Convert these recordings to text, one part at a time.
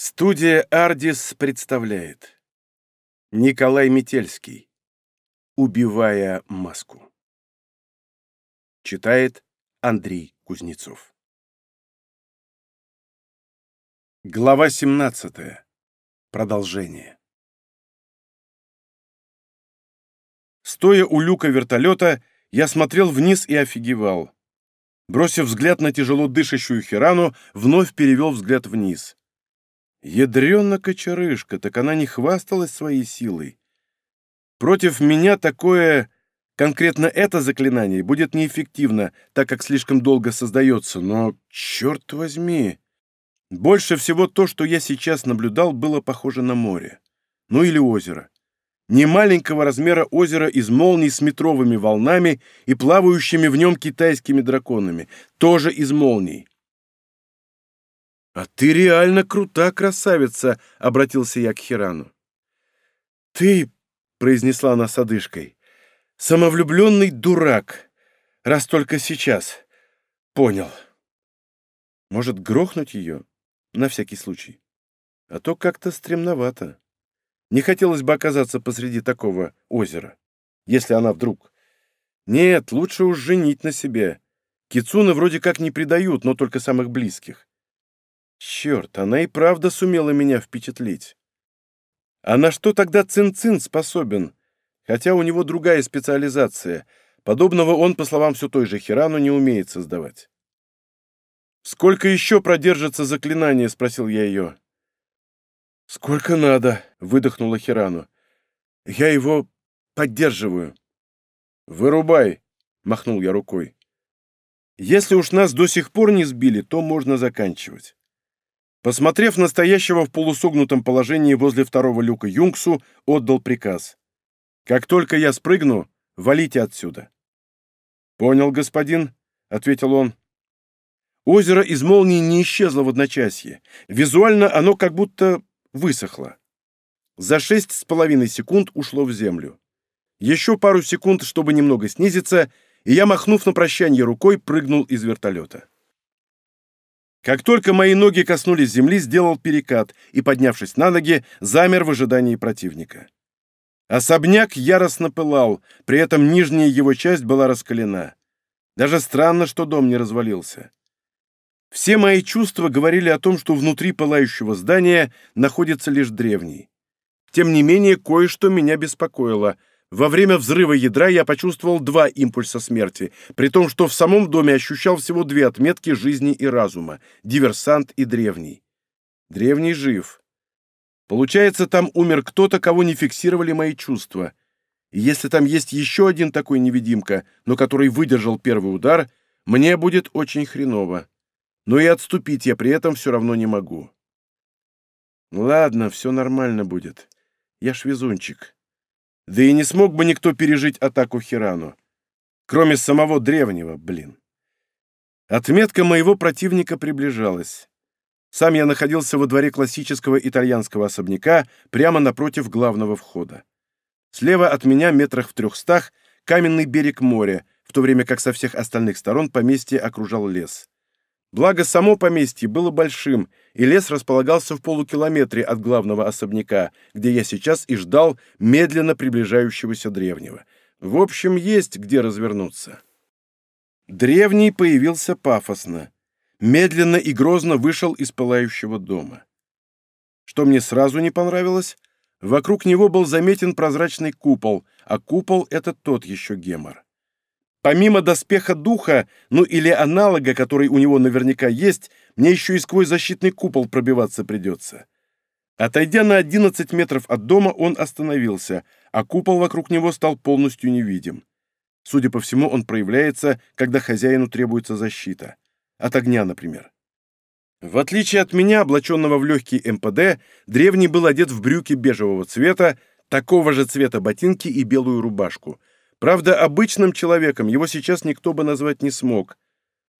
Студия «Ардис» представляет Николай Метельский «Убивая маску» Читает Андрей Кузнецов Глава 17. Продолжение Стоя у люка вертолета, я смотрел вниз и офигевал. Бросив взгляд на тяжело дышащую Хирану, вновь перевел взгляд вниз. Ядрёна кочерышка, так она не хвасталась своей силой. Против меня такое, конкретно это заклинание, будет неэффективно, так как слишком долго создается, но, черт возьми, больше всего то, что я сейчас наблюдал, было похоже на море. Ну или озеро. Не маленького размера озера из молний с метровыми волнами и плавающими в нем китайскими драконами, тоже из молний. «А ты реально крута, красавица!» — обратился я к Хирану. «Ты», — произнесла она с одышкой, — «самовлюбленный дурак, раз только сейчас. Понял. Может, грохнуть ее? На всякий случай. А то как-то стремновато. Не хотелось бы оказаться посреди такого озера, если она вдруг... Нет, лучше уж женить на себе. Кицуны вроде как не предают, но только самых близких. Черт, она и правда сумела меня впечатлить. А на что тогда Цин-Цин способен? Хотя у него другая специализация. Подобного он, по словам все той же Хирану, не умеет создавать. «Сколько еще продержится заклинание?» — спросил я ее. «Сколько надо», — выдохнула Хирану. «Я его поддерживаю». «Вырубай», — махнул я рукой. «Если уж нас до сих пор не сбили, то можно заканчивать». Посмотрев на стоящего в полусогнутом положении возле второго люка Юнгсу, отдал приказ. «Как только я спрыгну, валите отсюда». «Понял, господин», — ответил он. Озеро из молнии не исчезло в одночасье. Визуально оно как будто высохло. За шесть с половиной секунд ушло в землю. Еще пару секунд, чтобы немного снизиться, и я, махнув на прощание рукой, прыгнул из вертолета. Как только мои ноги коснулись земли, сделал перекат и, поднявшись на ноги, замер в ожидании противника. Особняк яростно пылал, при этом нижняя его часть была раскалена. Даже странно, что дом не развалился. Все мои чувства говорили о том, что внутри пылающего здания находится лишь древний. Тем не менее, кое-что меня беспокоило — во время взрыва ядра я почувствовал два импульса смерти, при том, что в самом доме ощущал всего две отметки жизни и разума — диверсант и древний. Древний жив. Получается, там умер кто-то, кого не фиксировали мои чувства. И если там есть еще один такой невидимка, но который выдержал первый удар, мне будет очень хреново. Но и отступить я при этом все равно не могу. Ладно, все нормально будет. Я ж везунчик. Да и не смог бы никто пережить атаку Хирану. Кроме самого древнего, блин. Отметка моего противника приближалась. Сам я находился во дворе классического итальянского особняка прямо напротив главного входа. Слева от меня, метрах в трехстах, каменный берег моря, в то время как со всех остальных сторон поместье окружал лес. Благо, само поместье было большим, и лес располагался в полукилометре от главного особняка, где я сейчас и ждал медленно приближающегося древнего. В общем, есть где развернуться. Древний появился пафосно. Медленно и грозно вышел из пылающего дома. Что мне сразу не понравилось, вокруг него был заметен прозрачный купол, а купол — это тот еще гемор. Помимо доспеха духа, ну или аналога, который у него наверняка есть, мне еще и сквозь защитный купол пробиваться придется. Отойдя на 11 метров от дома, он остановился, а купол вокруг него стал полностью невидим. Судя по всему, он проявляется, когда хозяину требуется защита. От огня, например. В отличие от меня, облаченного в легкий МПД, древний был одет в брюки бежевого цвета, такого же цвета ботинки и белую рубашку, Правда, обычным человеком его сейчас никто бы назвать не смог.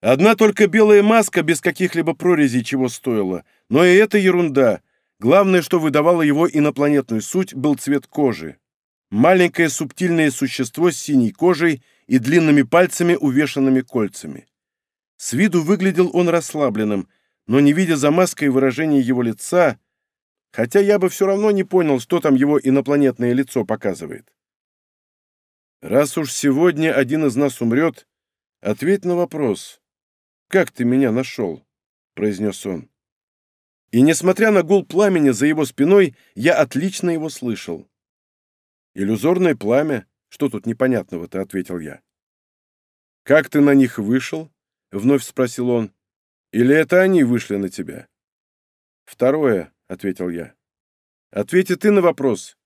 Одна только белая маска без каких-либо прорезей чего стоила. Но и это ерунда. Главное, что выдавало его инопланетную суть, был цвет кожи. Маленькое субтильное существо с синей кожей и длинными пальцами, увешанными кольцами. С виду выглядел он расслабленным, но не видя за маской выражения его лица, Хотя я бы все равно не понял, что там его инопланетное лицо показывает. Раз уж сегодня один из нас умрет, ответь на вопрос. «Как ты меня нашел?» — произнес он. И, несмотря на гул пламени за его спиной, я отлично его слышал. «Иллюзорное пламя? Что тут непонятного-то?» — ответил я. «Как ты на них вышел?» — вновь спросил он. «Или это они вышли на тебя?» «Второе», — ответил я. «Ответи ты на вопрос.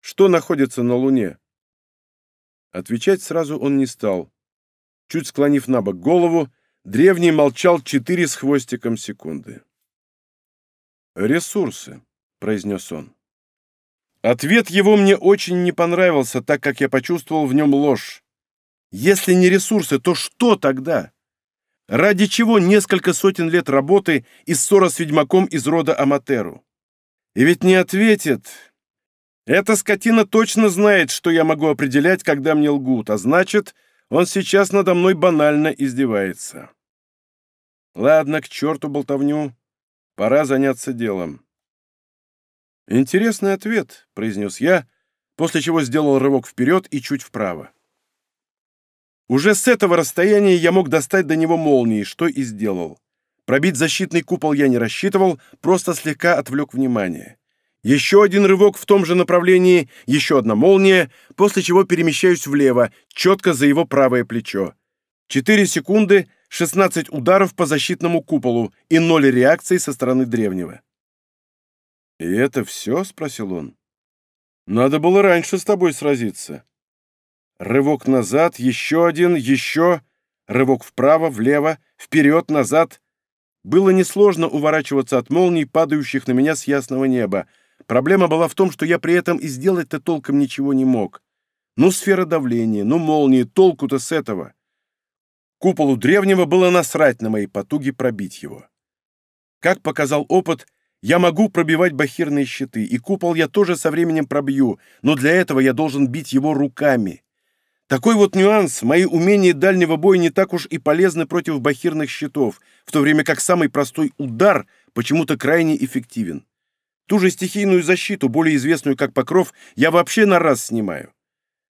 Что находится на Луне?» Отвечать сразу он не стал. Чуть склонив на бок голову, древний молчал четыре с хвостиком секунды. «Ресурсы», — произнес он. Ответ его мне очень не понравился, так как я почувствовал в нем ложь. Если не ресурсы, то что тогда? Ради чего несколько сотен лет работы и ссора с ведьмаком из рода Аматеру? И ведь не ответит. Эта скотина точно знает, что я могу определять, когда мне лгут, а значит, он сейчас надо мной банально издевается. Ладно, к черту болтовню. Пора заняться делом. «Интересный ответ», — произнес я, после чего сделал рывок вперед и чуть вправо. Уже с этого расстояния я мог достать до него молнии, что и сделал. Пробить защитный купол я не рассчитывал, просто слегка отвлек внимание. Еще один рывок в том же направлении, еще одна молния, после чего перемещаюсь влево, четко за его правое плечо. Четыре секунды, 16 ударов по защитному куполу и ноль реакций со стороны древнего. «И это все?» — спросил он. «Надо было раньше с тобой сразиться». Рывок назад, еще один, еще. Рывок вправо, влево, вперед, назад. Было несложно уворачиваться от молний, падающих на меня с ясного неба. Проблема была в том, что я при этом и сделать-то толком ничего не мог. Ну, сфера давления, ну, молнии, толку-то с этого. Куполу древнего было насрать на мои потуги пробить его. Как показал опыт, я могу пробивать бахирные щиты, и купол я тоже со временем пробью, но для этого я должен бить его руками. Такой вот нюанс, мои умения дальнего боя не так уж и полезны против бахирных щитов, в то время как самый простой удар почему-то крайне эффективен. Ту же стихийную защиту, более известную как покров, я вообще на раз снимаю.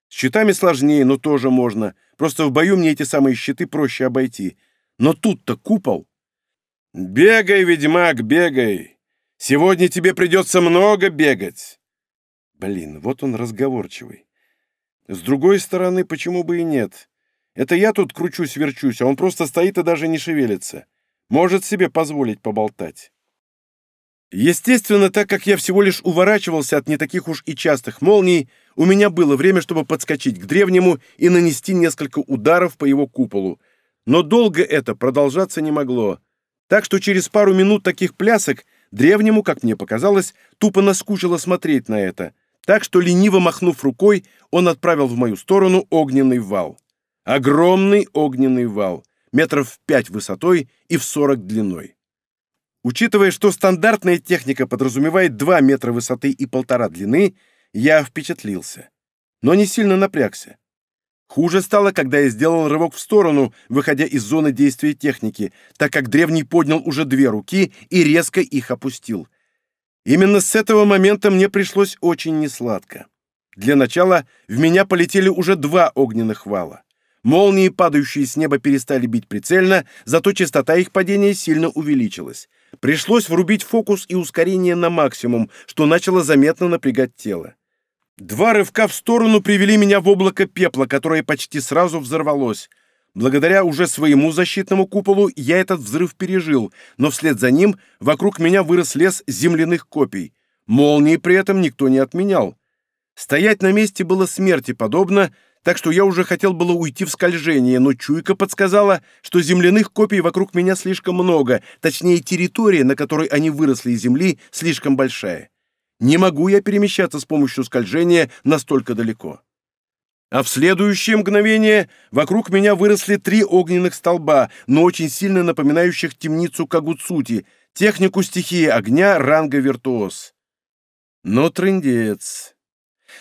С щитами сложнее, но тоже можно. Просто в бою мне эти самые щиты проще обойти. Но тут-то купол. «Бегай, ведьмак, бегай! Сегодня тебе придется много бегать!» Блин, вот он разговорчивый. С другой стороны, почему бы и нет? Это я тут кручусь-верчусь, а он просто стоит и даже не шевелится. Может себе позволить поболтать. Естественно, так как я всего лишь уворачивался от не таких уж и частых молний, у меня было время, чтобы подскочить к древнему и нанести несколько ударов по его куполу. Но долго это продолжаться не могло. Так что через пару минут таких плясок древнему, как мне показалось, тупо наскучило смотреть на это. Так что, лениво махнув рукой, он отправил в мою сторону огненный вал. Огромный огненный вал, метров в пять высотой и в сорок длиной. Учитывая, что стандартная техника подразумевает 2 метра высоты и полтора длины, я впечатлился. Но не сильно напрягся. Хуже стало, когда я сделал рывок в сторону, выходя из зоны действия техники, так как древний поднял уже две руки и резко их опустил. Именно с этого момента мне пришлось очень несладко. Для начала в меня полетели уже два огненных вала. Молнии, падающие с неба, перестали бить прицельно, зато частота их падения сильно увеличилась. Пришлось врубить фокус и ускорение на максимум, что начало заметно напрягать тело. Два рывка в сторону привели меня в облако пепла, которое почти сразу взорвалось. Благодаря уже своему защитному куполу я этот взрыв пережил, но вслед за ним вокруг меня вырос лес земляных копий. Молнии при этом никто не отменял. Стоять на месте было смерти подобно, так что я уже хотел было уйти в скольжение, но чуйка подсказала, что земляных копий вокруг меня слишком много, точнее территория, на которой они выросли из земли, слишком большая. Не могу я перемещаться с помощью скольжения настолько далеко. А в следующее мгновение вокруг меня выросли три огненных столба, но очень сильно напоминающих темницу Кагуцути, технику стихии огня ранга виртуоз. Но трындец.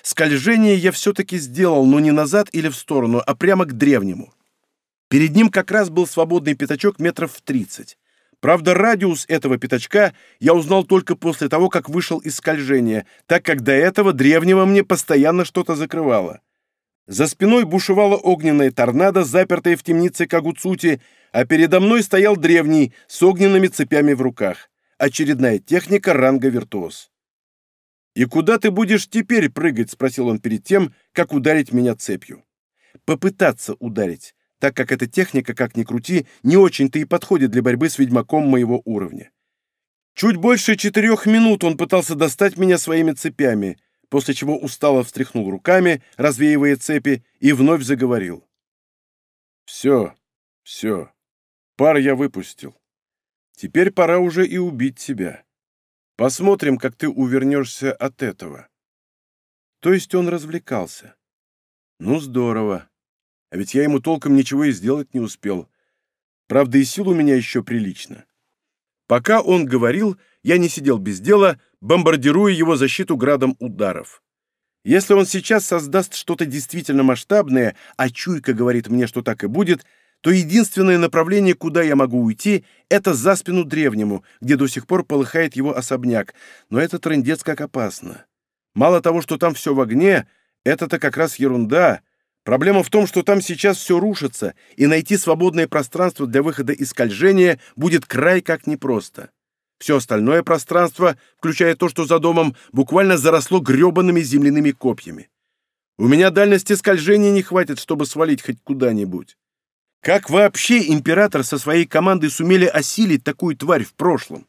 Скольжение я все-таки сделал, но не назад или в сторону, а прямо к древнему. Перед ним как раз был свободный пятачок метров в тридцать. Правда, радиус этого пятачка я узнал только после того, как вышел из скольжения, так как до этого древнего мне постоянно что-то закрывало. За спиной бушевала огненная торнадо, запертая в темнице Кагуцути, а передо мной стоял древний с огненными цепями в руках. Очередная техника ранга виртуоз. «И куда ты будешь теперь прыгать?» — спросил он перед тем, как ударить меня цепью. «Попытаться ударить, так как эта техника, как ни крути, не очень-то и подходит для борьбы с ведьмаком моего уровня. Чуть больше четырех минут он пытался достать меня своими цепями, после чего устало встряхнул руками, развеивая цепи, и вновь заговорил. «Все, все, пар я выпустил. Теперь пора уже и убить тебя. Посмотрим, как ты увернешься от этого». То есть он развлекался. Ну, здорово. А ведь я ему толком ничего и сделать не успел. Правда, и сил у меня еще прилично. Пока он говорил, я не сидел без дела, бомбардируя его защиту градом ударов. Если он сейчас создаст что-то действительно масштабное, а чуйка говорит мне, что так и будет, то единственное направление, куда я могу уйти, это за спину древнему, где до сих пор полыхает его особняк. Но это трындец как опасно. Мало того, что там все в огне, это-то как раз ерунда. Проблема в том, что там сейчас все рушится, и найти свободное пространство для выхода из скольжения будет край как непросто. Все остальное пространство, включая то, что за домом, буквально заросло гребаными земляными копьями. У меня дальности скольжения не хватит, чтобы свалить хоть куда-нибудь. Как вообще император со своей командой сумели осилить такую тварь в прошлом?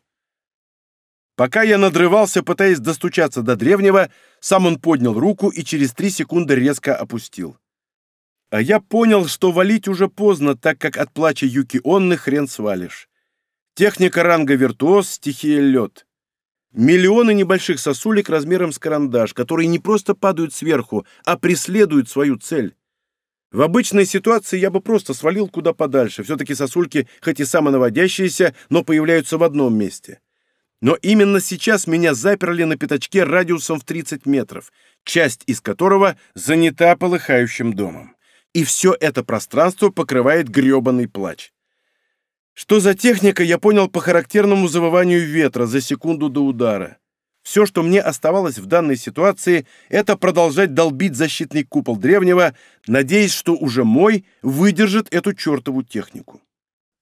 Пока я надрывался, пытаясь достучаться до древнего, сам он поднял руку и через три секунды резко опустил. А я понял, что валить уже поздно, так как от плача Юки Онны хрен свалишь. Техника ранга виртуоз, стихия лед. Миллионы небольших сосулек размером с карандаш, которые не просто падают сверху, а преследуют свою цель. В обычной ситуации я бы просто свалил куда подальше. Все-таки сосульки, хоть и самонаводящиеся, но появляются в одном месте. Но именно сейчас меня заперли на пятачке радиусом в 30 метров, часть из которого занята полыхающим домом. И все это пространство покрывает гребаный плач. Что за техника, я понял по характерному завыванию ветра за секунду до удара. Все, что мне оставалось в данной ситуации, это продолжать долбить защитный купол древнего, надеясь, что уже мой выдержит эту чертову технику.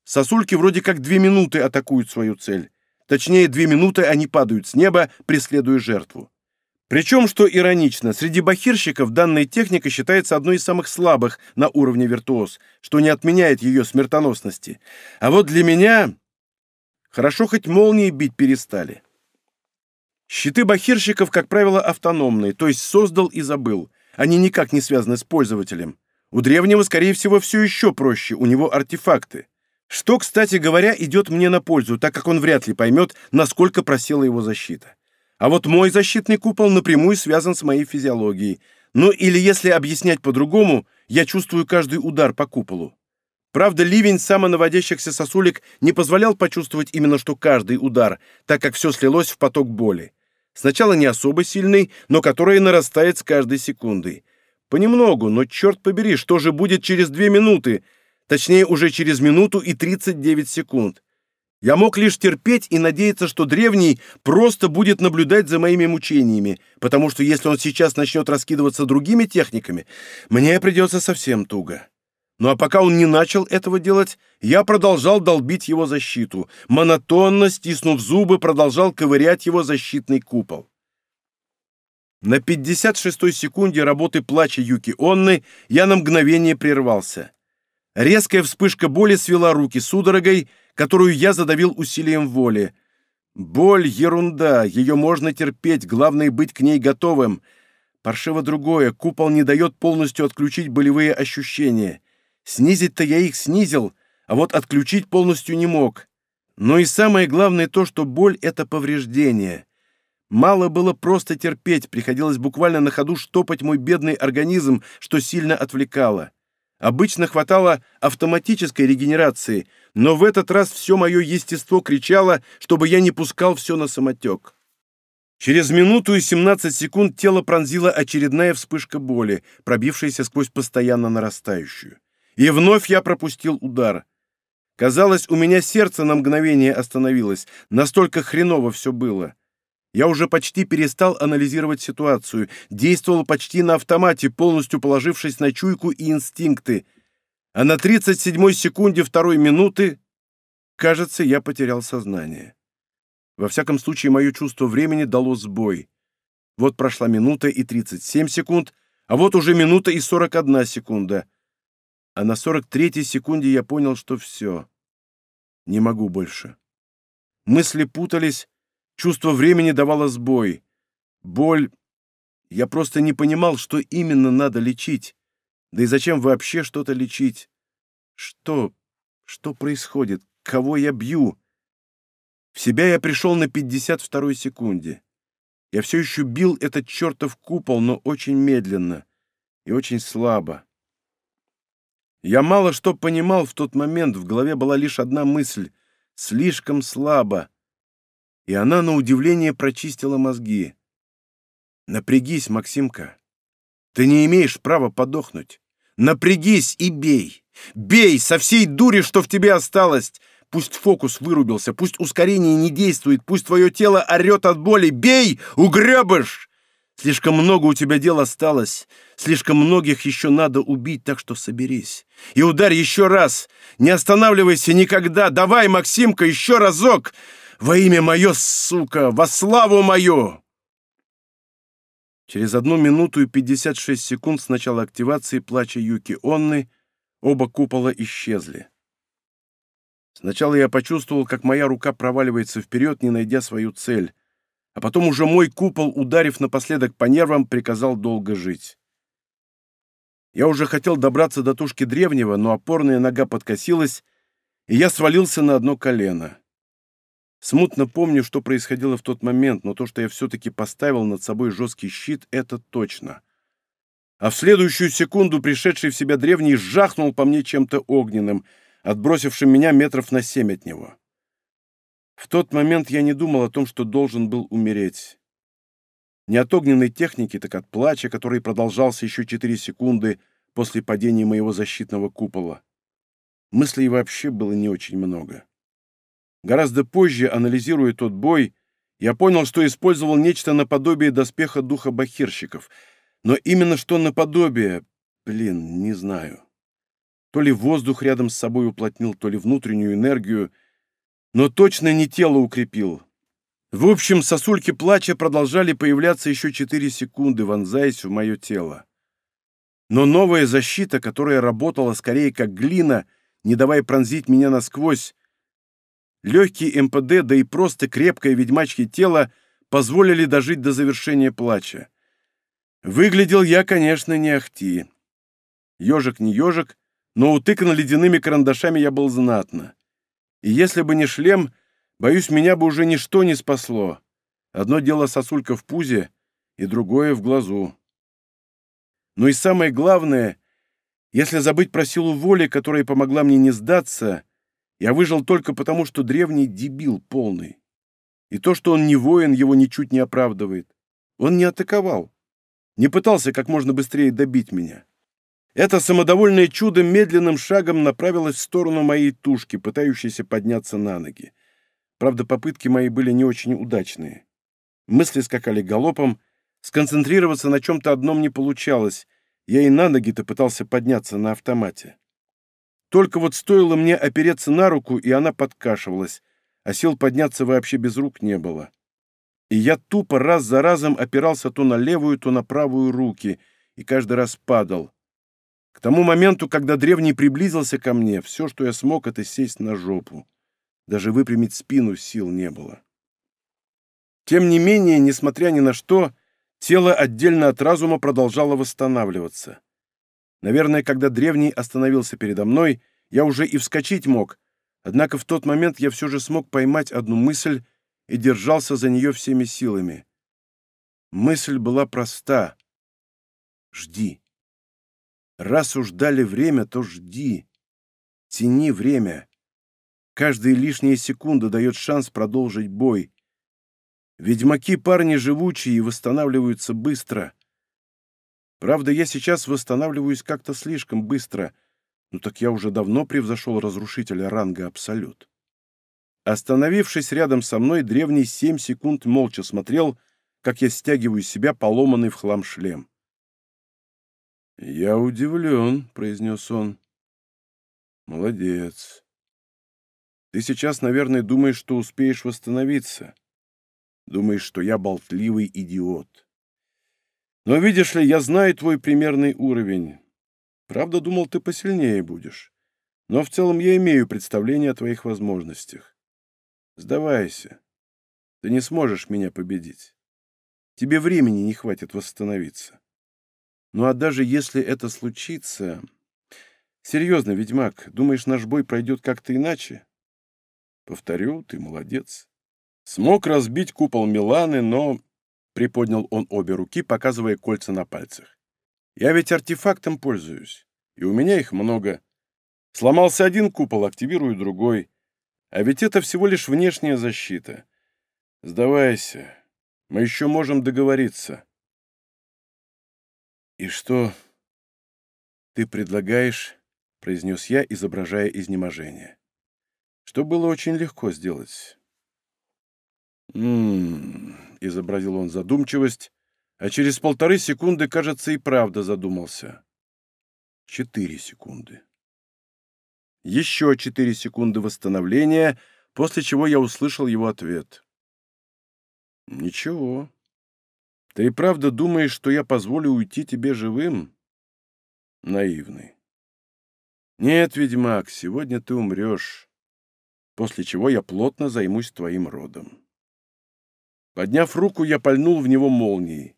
Сосульки вроде как две минуты атакуют свою цель. Точнее, две минуты они падают с неба, преследуя жертву. Причем, что иронично, среди бахирщиков данная техника считается одной из самых слабых на уровне виртуоз, что не отменяет ее смертоносности. А вот для меня... Хорошо хоть молнии бить перестали. Щиты бахирщиков, как правило, автономные, то есть создал и забыл. Они никак не связаны с пользователем. У древнего, скорее всего, все еще проще, у него артефакты. Что, кстати говоря, идет мне на пользу, так как он вряд ли поймет, насколько просела его защита. А вот мой защитный купол напрямую связан с моей физиологией. Ну или если объяснять по-другому, я чувствую каждый удар по куполу. Правда, ливень самонаводящихся сосулек не позволял почувствовать именно что каждый удар, так как все слилось в поток боли. Сначала не особо сильный, но который нарастает с каждой секундой. Понемногу, но черт побери, что же будет через две минуты? Точнее, уже через минуту и 39 секунд. Я мог лишь терпеть и надеяться, что древний просто будет наблюдать за моими мучениями, потому что если он сейчас начнет раскидываться другими техниками, мне придется совсем туго. Ну а пока он не начал этого делать, я продолжал долбить его защиту, монотонно, стиснув зубы, продолжал ковырять его защитный купол. На 56-й секунде работы плача Юки Онны я на мгновение прервался. Резкая вспышка боли свела руки судорогой, которую я задавил усилием воли. Боль — ерунда, ее можно терпеть, главное — быть к ней готовым. Паршиво другое, купол не дает полностью отключить болевые ощущения. Снизить-то я их снизил, а вот отключить полностью не мог. Но и самое главное то, что боль — это повреждение. Мало было просто терпеть, приходилось буквально на ходу штопать мой бедный организм, что сильно отвлекало. Обычно хватало автоматической регенерации, но в этот раз все мое естество кричало, чтобы я не пускал все на самотек. Через минуту и 17 секунд тело пронзила очередная вспышка боли, пробившаяся сквозь постоянно нарастающую. И вновь я пропустил удар. Казалось, у меня сердце на мгновение остановилось, настолько хреново все было. Я уже почти перестал анализировать ситуацию, действовал почти на автомате, полностью положившись на чуйку и инстинкты. А на 37-й секунде второй минуты, кажется, я потерял сознание. Во всяком случае, мое чувство времени дало сбой. Вот прошла минута и 37 секунд, а вот уже минута и 41 секунда. А на 43-й секунде я понял, что все. Не могу больше. Мысли путались, Чувство времени давало сбой. Боль... Я просто не понимал, что именно надо лечить. Да и зачем вообще что-то лечить? Что? Что происходит? Кого я бью? В себя я пришел на 52-й секунде. Я все еще бил этот чертов купол, но очень медленно и очень слабо. Я мало что понимал в тот момент, в голове была лишь одна мысль — слишком слабо и она, на удивление, прочистила мозги. «Напрягись, Максимка. Ты не имеешь права подохнуть. Напрягись и бей. Бей со всей дури, что в тебе осталось. Пусть фокус вырубился, пусть ускорение не действует, пусть твое тело орет от боли. Бей, угребыш! Слишком много у тебя дел осталось, слишком многих еще надо убить, так что соберись. И ударь еще раз. Не останавливайся никогда. Давай, Максимка, еще разок. Во имя мое, сука! Во славу мою!» Через одну минуту и 56 секунд с начала активации плача Юки Онны оба купола исчезли. Сначала я почувствовал, как моя рука проваливается вперед, не найдя свою цель, а потом уже мой купол, ударив напоследок по нервам, приказал долго жить. Я уже хотел добраться до тушки древнего, но опорная нога подкосилась, и я свалился на одно колено. Смутно помню, что происходило в тот момент, но то, что я все-таки поставил над собой жесткий щит, это точно. А в следующую секунду пришедший в себя древний жахнул по мне чем-то огненным, отбросившим меня метров на семь от него. В тот момент я не думал о том, что должен был умереть. Не от огненной техники, так от плача, который продолжался еще четыре секунды после падения моего защитного купола. Мыслей вообще было не очень много. Гораздо позже, анализируя тот бой, я понял, что использовал нечто наподобие доспеха духа бахирщиков. Но именно что наподобие, блин, не знаю. То ли воздух рядом с собой уплотнил, то ли внутреннюю энергию, но точно не тело укрепил. В общем, сосульки плача продолжали появляться еще четыре секунды, вонзаясь в мое тело. Но новая защита, которая работала скорее как глина, не давая пронзить меня насквозь, Легкий МПД, да и просто крепкое ведьмачье тело позволили дожить до завершения плача. Выглядел я, конечно, не ахти. Ежик не ежик, но утыкан ледяными карандашами я был знатно. И если бы не шлем, боюсь, меня бы уже ничто не спасло. Одно дело сосулька в пузе, и другое в глазу. Но и самое главное, если забыть про силу воли, которая помогла мне не сдаться — я выжил только потому, что древний дебил полный. И то, что он не воин, его ничуть не оправдывает. Он не атаковал, не пытался как можно быстрее добить меня. Это самодовольное чудо медленным шагом направилось в сторону моей тушки, пытающейся подняться на ноги. Правда, попытки мои были не очень удачные. Мысли скакали галопом, сконцентрироваться на чем-то одном не получалось. Я и на ноги-то пытался подняться на автомате. Только вот стоило мне опереться на руку, и она подкашивалась, а сил подняться вообще без рук не было. И я тупо раз за разом опирался то на левую, то на правую руки, и каждый раз падал. К тому моменту, когда древний приблизился ко мне, все, что я смог, это сесть на жопу. Даже выпрямить спину сил не было. Тем не менее, несмотря ни на что, тело отдельно от разума продолжало восстанавливаться. Наверное, когда древний остановился передо мной, я уже и вскочить мог, однако в тот момент я все же смог поймать одну мысль и держался за нее всеми силами. Мысль была проста. Жди. Раз уж дали время, то жди. Тяни время. Каждая лишняя секунда дает шанс продолжить бой. Ведьмаки парни живучие и восстанавливаются быстро. Правда, я сейчас восстанавливаюсь как-то слишком быстро, Ну так я уже давно превзошел разрушителя ранга Абсолют. Остановившись рядом со мной, древний семь секунд молча смотрел, как я стягиваю себя поломанный в хлам шлем. «Я удивлен», — произнес он. «Молодец. Ты сейчас, наверное, думаешь, что успеешь восстановиться. Думаешь, что я болтливый идиот. Но видишь ли, я знаю твой примерный уровень. Правда, думал, ты посильнее будешь. Но в целом я имею представление о твоих возможностях. Сдавайся. Ты не сможешь меня победить. Тебе времени не хватит восстановиться. Ну а даже если это случится... Серьезно, ведьмак, думаешь, наш бой пройдет как-то иначе? Повторю, ты молодец. Смог разбить купол Миланы, но... Приподнял он обе руки, показывая кольца на пальцах. Я ведь артефактом пользуюсь, и у меня их много. Сломался один купол, активирую другой. А ведь это всего лишь внешняя защита. Сдавайся, мы еще можем договориться. И что ты предлагаешь, произнес я, изображая изнеможение. Что было очень легко сделать. «М-м-м», изобразил он задумчивость, а через полторы секунды, кажется, и правда задумался. Четыре секунды. Еще четыре секунды восстановления, после чего я услышал его ответ. «Ничего. Ты и правда думаешь, что я позволю уйти тебе живым?» Наивный. «Нет, ведьмак, сегодня ты умрешь, после чего я плотно займусь твоим родом». Подняв руку, я пальнул в него молнией.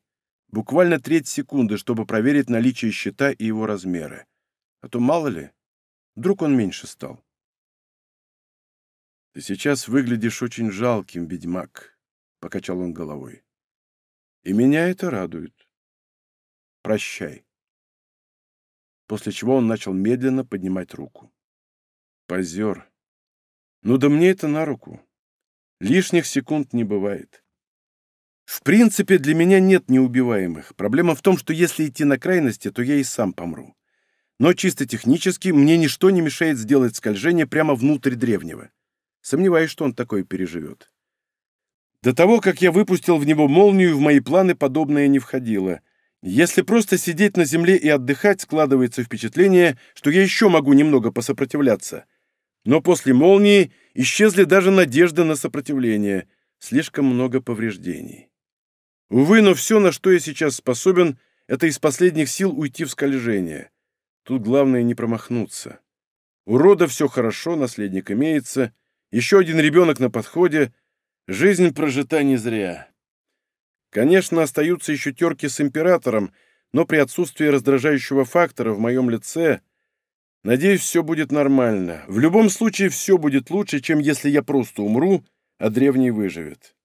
Буквально треть секунды, чтобы проверить наличие щита и его размеры. А то мало ли, вдруг он меньше стал. «Ты сейчас выглядишь очень жалким, ведьмак», — покачал он головой. «И меня это радует. Прощай». После чего он начал медленно поднимать руку. Позер. Ну да мне это на руку. Лишних секунд не бывает. В принципе, для меня нет неубиваемых. Проблема в том, что если идти на крайности, то я и сам помру. Но чисто технически мне ничто не мешает сделать скольжение прямо внутрь древнего. Сомневаюсь, что он такое переживет. До того, как я выпустил в него молнию, в мои планы подобное не входило. Если просто сидеть на земле и отдыхать, складывается впечатление, что я еще могу немного посопротивляться. Но после молнии исчезли даже надежды на сопротивление. Слишком много повреждений. Увы, но все, на что я сейчас способен, это из последних сил уйти в скольжение. Тут главное не промахнуться. У рода все хорошо, наследник имеется, еще один ребенок на подходе, жизнь прожита не зря. Конечно, остаются еще терки с императором, но при отсутствии раздражающего фактора в моем лице, надеюсь, все будет нормально. В любом случае, все будет лучше, чем если я просто умру, а древний выживет.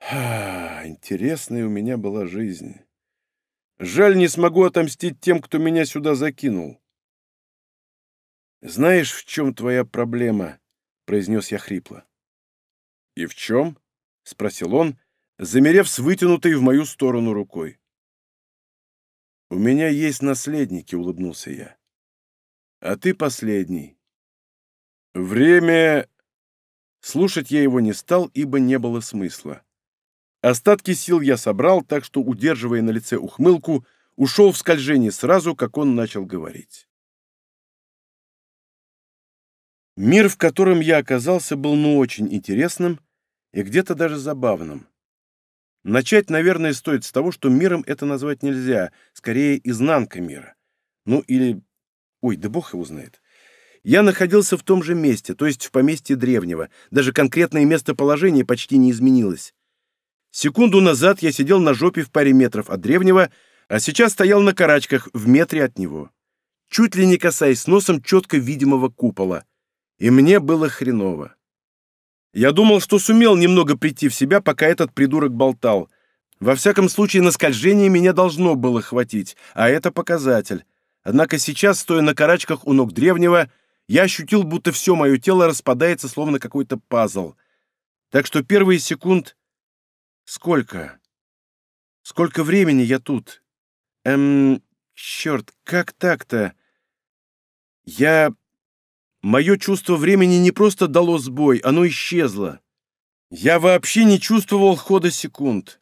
Ха, интересная у меня была жизнь. Жаль, не смогу отомстить тем, кто меня сюда закинул. «Знаешь, в чем твоя проблема?» — произнес я хрипло. «И в чем?» — спросил он, замерев с вытянутой в мою сторону рукой. «У меня есть наследники», — улыбнулся я. «А ты последний». «Время...» Слушать я его не стал, ибо не было смысла. Остатки сил я собрал, так что, удерживая на лице ухмылку, ушел в скольжение сразу, как он начал говорить. Мир, в котором я оказался, был ну очень интересным и где-то даже забавным. Начать, наверное, стоит с того, что миром это назвать нельзя, скорее изнанка мира. Ну или... Ой, да бог его знает. Я находился в том же месте, то есть в поместье древнего. Даже конкретное местоположение почти не изменилось. Секунду назад я сидел на жопе в паре метров от древнего, а сейчас стоял на карачках в метре от него, чуть ли не касаясь носом четко видимого купола. И мне было хреново. Я думал, что сумел немного прийти в себя, пока этот придурок болтал. Во всяком случае, на скольжение меня должно было хватить, а это показатель. Однако сейчас, стоя на карачках у ног древнего, я ощутил, будто все мое тело распадается, словно какой-то пазл. Так что первые секунд Сколько? Сколько времени я тут? Эм, черт, как так-то? Я... Мое чувство времени не просто дало сбой, оно исчезло. Я вообще не чувствовал хода секунд.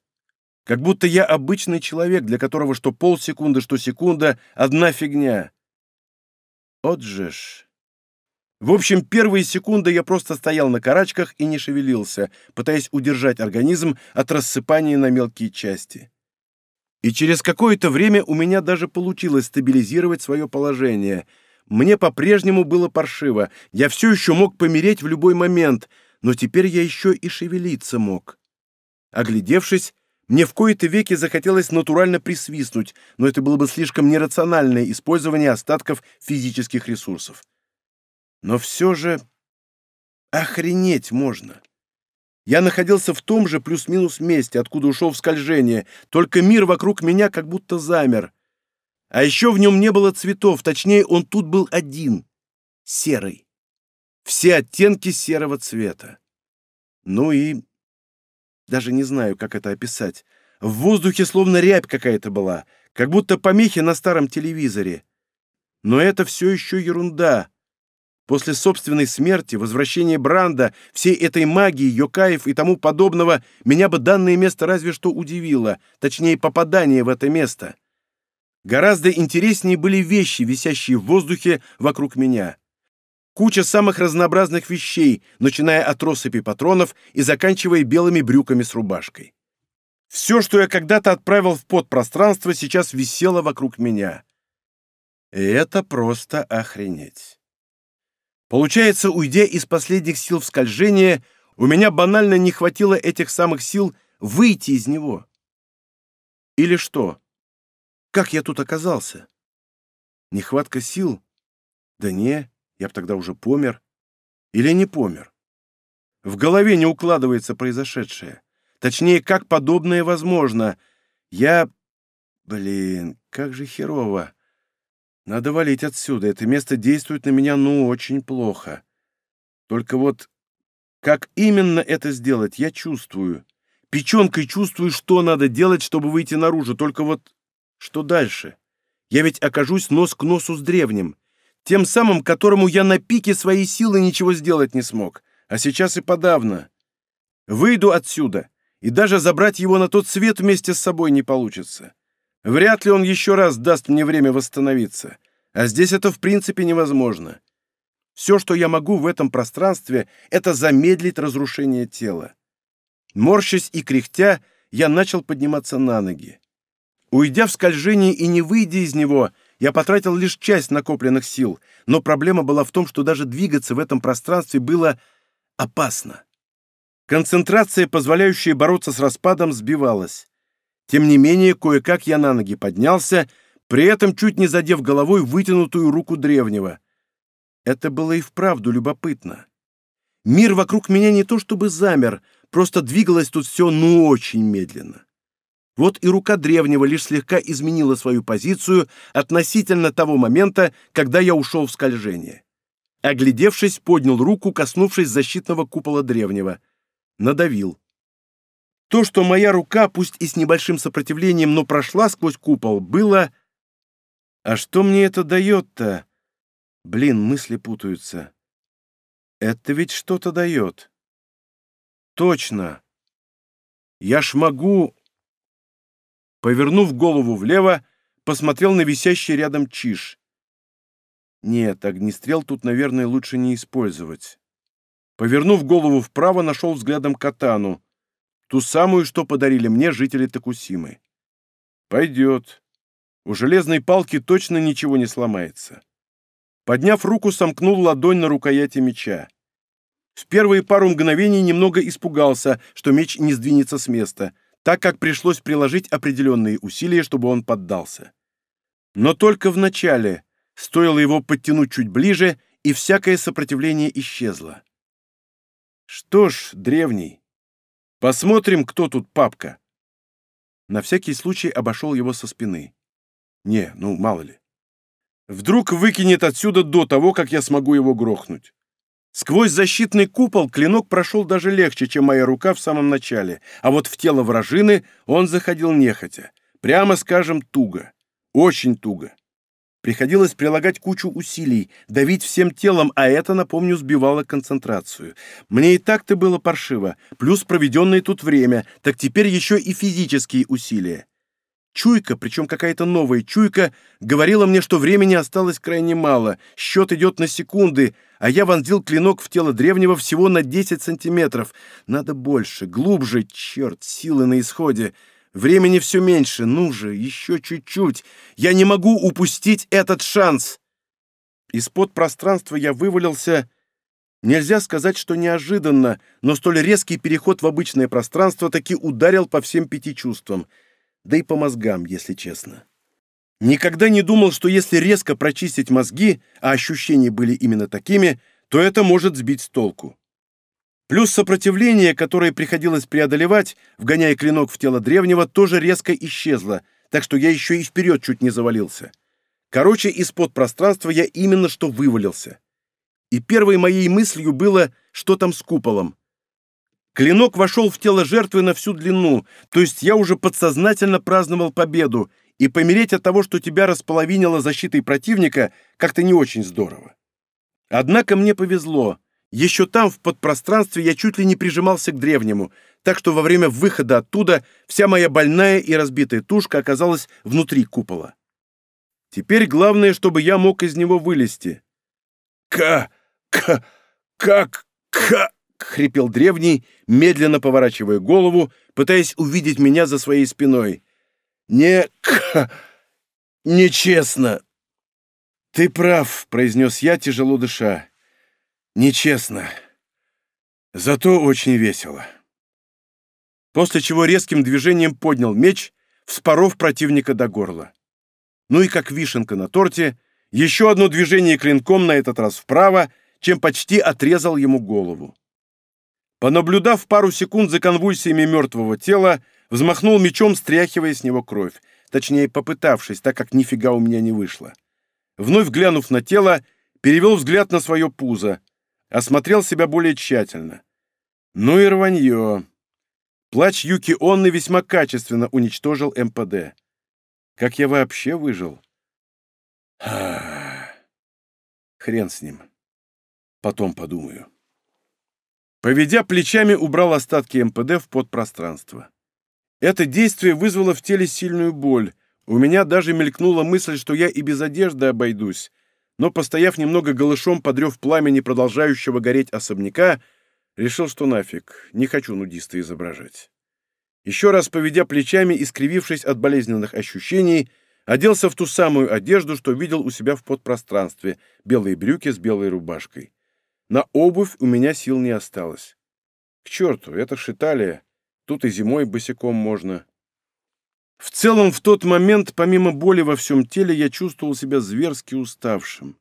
Как будто я обычный человек, для которого что полсекунды, что секунда — одна фигня. От же ж. В общем, первые секунды я просто стоял на карачках и не шевелился, пытаясь удержать организм от рассыпания на мелкие части. И через какое-то время у меня даже получилось стабилизировать свое положение. Мне по-прежнему было паршиво, я все еще мог помереть в любой момент, но теперь я еще и шевелиться мог. Оглядевшись, мне в кои-то веки захотелось натурально присвистнуть, но это было бы слишком нерациональное использование остатков физических ресурсов. Но все же охренеть можно. Я находился в том же плюс-минус месте, откуда ушел в скольжение, только мир вокруг меня как будто замер. А еще в нем не было цветов, точнее, он тут был один — серый. Все оттенки серого цвета. Ну и... Даже не знаю, как это описать. В воздухе словно рябь какая-то была, как будто помехи на старом телевизоре. Но это все еще ерунда. После собственной смерти, возвращения Бранда, всей этой магии, Йокаев и тому подобного, меня бы данное место разве что удивило, точнее, попадание в это место. Гораздо интереснее были вещи, висящие в воздухе вокруг меня. Куча самых разнообразных вещей, начиная от россыпи патронов и заканчивая белыми брюками с рубашкой. Все, что я когда-то отправил в подпространство, сейчас висело вокруг меня. И это просто охренеть. Получается, уйдя из последних сил в скольжение, у меня банально не хватило этих самых сил выйти из него. Или что? Как я тут оказался? Нехватка сил? Да не, я б тогда уже помер. Или не помер? В голове не укладывается произошедшее. Точнее, как подобное возможно. Я... Блин, как же херово. Надо валить отсюда. Это место действует на меня, ну, очень плохо. Только вот как именно это сделать, я чувствую. Печенкой чувствую, что надо делать, чтобы выйти наружу. Только вот что дальше? Я ведь окажусь нос к носу с древним. Тем самым, которому я на пике своей силы ничего сделать не смог. А сейчас и подавно. Выйду отсюда, и даже забрать его на тот свет вместе с собой не получится. Вряд ли он еще раз даст мне время восстановиться. А здесь это в принципе невозможно. Все, что я могу в этом пространстве, это замедлить разрушение тела. Морщась и кряхтя, я начал подниматься на ноги. Уйдя в скольжение и не выйдя из него, я потратил лишь часть накопленных сил, но проблема была в том, что даже двигаться в этом пространстве было опасно. Концентрация, позволяющая бороться с распадом, сбивалась. Тем не менее, кое-как я на ноги поднялся, при этом чуть не задев головой вытянутую руку древнего. Это было и вправду любопытно. Мир вокруг меня не то чтобы замер, просто двигалось тут все ну очень медленно. Вот и рука древнего лишь слегка изменила свою позицию относительно того момента, когда я ушел в скольжение. Оглядевшись, поднял руку, коснувшись защитного купола древнего. Надавил. То, что моя рука, пусть и с небольшим сопротивлением, но прошла сквозь купол, было... А что мне это дает-то? Блин, мысли путаются. Это ведь что-то дает. Точно. Я ж могу... Повернув голову влево, посмотрел на висящий рядом чиш. Нет, огнестрел тут, наверное, лучше не использовать. Повернув голову вправо, нашел взглядом катану. Ту самую, что подарили мне жители Токусимы. Пойдет. У железной палки точно ничего не сломается. Подняв руку, сомкнул ладонь на рукояти меча. В первые пару мгновений немного испугался, что меч не сдвинется с места, так как пришлось приложить определенные усилия, чтобы он поддался. Но только в начале, стоило его подтянуть чуть ближе, и всякое сопротивление исчезло. Что ж, древний, Посмотрим, кто тут папка. На всякий случай обошел его со спины. Не, ну, мало ли. Вдруг выкинет отсюда до того, как я смогу его грохнуть. Сквозь защитный купол клинок прошел даже легче, чем моя рука в самом начале, а вот в тело вражины он заходил нехотя. Прямо скажем, туго. Очень туго. Приходилось прилагать кучу усилий, давить всем телом, а это, напомню, сбивало концентрацию. Мне и так-то было паршиво, плюс проведенное тут время, так теперь еще и физические усилия. Чуйка, причем какая-то новая чуйка, говорила мне, что времени осталось крайне мало, счет идет на секунды, а я вонзил клинок в тело древнего всего на 10 сантиметров. Надо больше, глубже, черт, силы на исходе. Времени все меньше, ну же, еще чуть-чуть. Я не могу упустить этот шанс. Из-под пространства я вывалился... Нельзя сказать, что неожиданно, но столь резкий переход в обычное пространство таки ударил по всем пяти чувствам. Да и по мозгам, если честно. Никогда не думал, что если резко прочистить мозги, а ощущения были именно такими, то это может сбить с толку. Плюс сопротивление, которое приходилось преодолевать, вгоняя клинок в тело древнего, тоже резко исчезло, так что я еще и вперед чуть не завалился. Короче, из-под пространства я именно что вывалился. И первой моей мыслью было, что там с куполом. Клинок вошел в тело жертвы на всю длину, то есть я уже подсознательно праздновал победу, и помереть от того, что тебя располовинило защитой противника, как-то не очень здорово. Однако мне повезло. Еще там, в подпространстве, я чуть ли не прижимался к древнему, так что во время выхода оттуда вся моя больная и разбитая тушка оказалась внутри купола. Теперь главное, чтобы я мог из него вылезти. «Ка... ка... как... ка...» — хрипел древний, медленно поворачивая голову, пытаясь увидеть меня за своей спиной. «Не... нечестно!» «Ты прав», — произнес я, тяжело дыша. Нечестно. Зато очень весело. После чего резким движением поднял меч, вспоров противника до горла. Ну и как вишенка на торте, еще одно движение клинком, на этот раз вправо, чем почти отрезал ему голову. Понаблюдав пару секунд за конвульсиями мертвого тела, взмахнул мечом, стряхивая с него кровь, точнее, попытавшись, так как нифига у меня не вышло. Вновь глянув на тело, перевел взгляд на свое пузо, осмотрел себя более тщательно. Ну и рванье. Плач Юки Онны весьма качественно уничтожил МПД. Как я вообще выжил? Хрен с ним. Потом подумаю. Поведя плечами, убрал остатки МПД в подпространство. Это действие вызвало в теле сильную боль. У меня даже мелькнула мысль, что я и без одежды обойдусь, но, постояв немного голышом подрев пламени продолжающего гореть особняка, решил, что нафиг, не хочу нудиста изображать. Еще раз поведя плечами и скривившись от болезненных ощущений, оделся в ту самую одежду, что видел у себя в подпространстве, белые брюки с белой рубашкой. На обувь у меня сил не осталось. К черту, это ж Италия, тут и зимой босиком можно. В целом, в тот момент, помимо боли во всем теле, я чувствовал себя зверски уставшим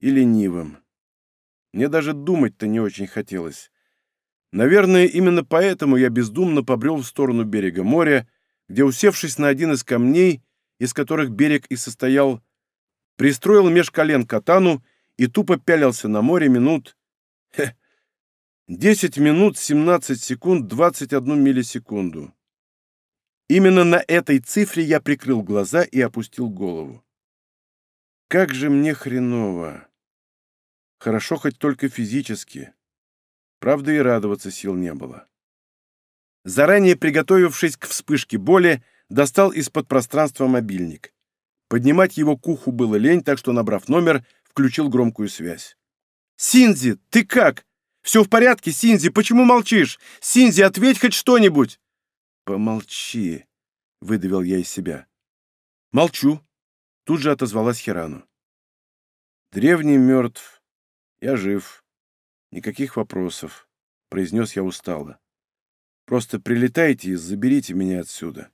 и ленивым. Мне даже думать-то не очень хотелось. Наверное, именно поэтому я бездумно побрел в сторону берега моря, где, усевшись на один из камней, из которых берег и состоял, пристроил меж колен катану и тупо пялился на море минут... Хе, 10 минут 17 секунд 21 миллисекунду. Именно на этой цифре я прикрыл глаза и опустил голову. Как же мне хреново. Хорошо хоть только физически. Правда, и радоваться сил не было. Заранее приготовившись к вспышке боли, достал из-под пространства мобильник. Поднимать его к уху было лень, так что, набрав номер, включил громкую связь. «Синзи, ты как? Все в порядке, Синзи? Почему молчишь? Синзи, ответь хоть что-нибудь!» «Помолчи», — выдавил я из себя. «Молчу», — тут же отозвалась Хирану. «Древний мертв. Я жив. Никаких вопросов», — произнес я устало. «Просто прилетайте и заберите меня отсюда».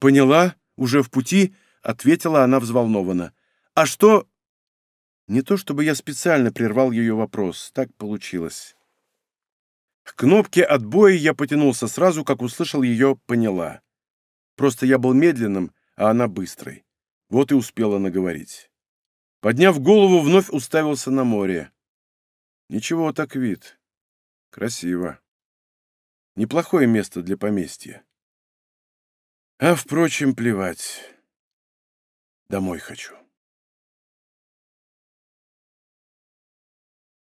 «Поняла? Уже в пути?» — ответила она взволнованно. «А что...» Не то чтобы я специально прервал ее вопрос, так получилось. К кнопке отбоя я потянулся сразу, как услышал ее «поняла». Просто я был медленным, а она быстрой. Вот и успела наговорить. Подняв голову, вновь уставился на море. Ничего так вид. Красиво. Неплохое место для поместья. А, впрочем, плевать. Домой хочу.